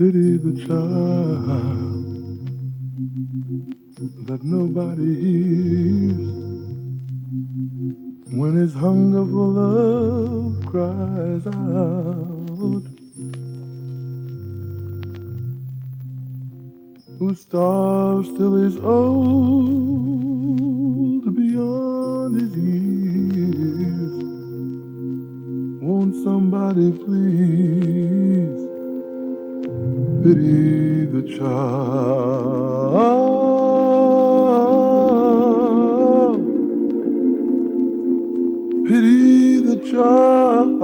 Pity the child that nobody hears when his hunger for love cries out. Who starves till he's old beyond his years? Won't somebody please pity the child? Pity the child.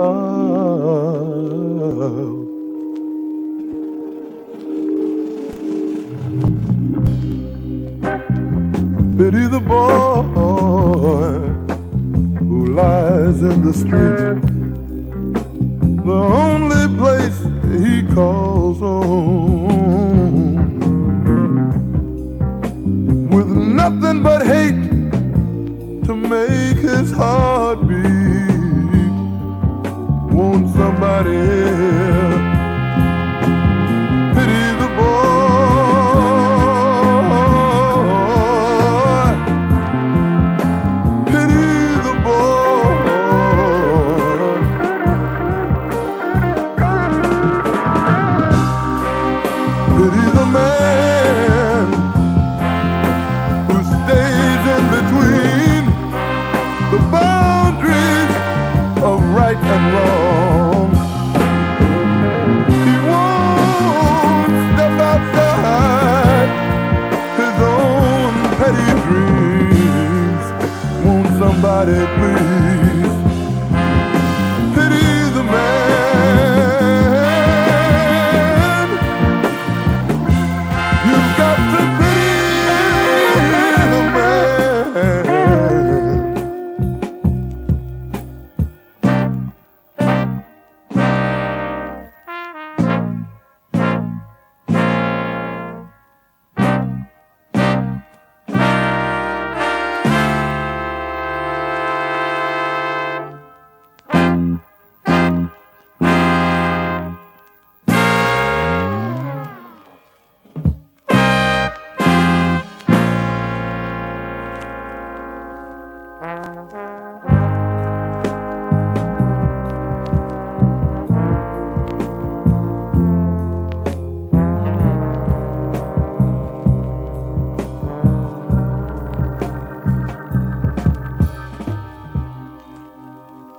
Pity the boy who lies in the street, the only place he calls home, with nothing but hate to make his heart beat. Won't somebody Won't somebody please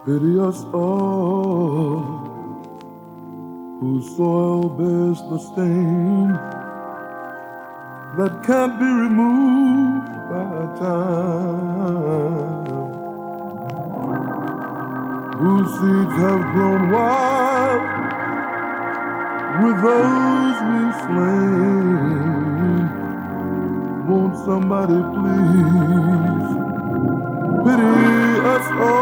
Pity us all, whose soil bears the stain that can't be removed by time, whose seeds have grown wild with those we slain. Won't somebody please? Pity us all.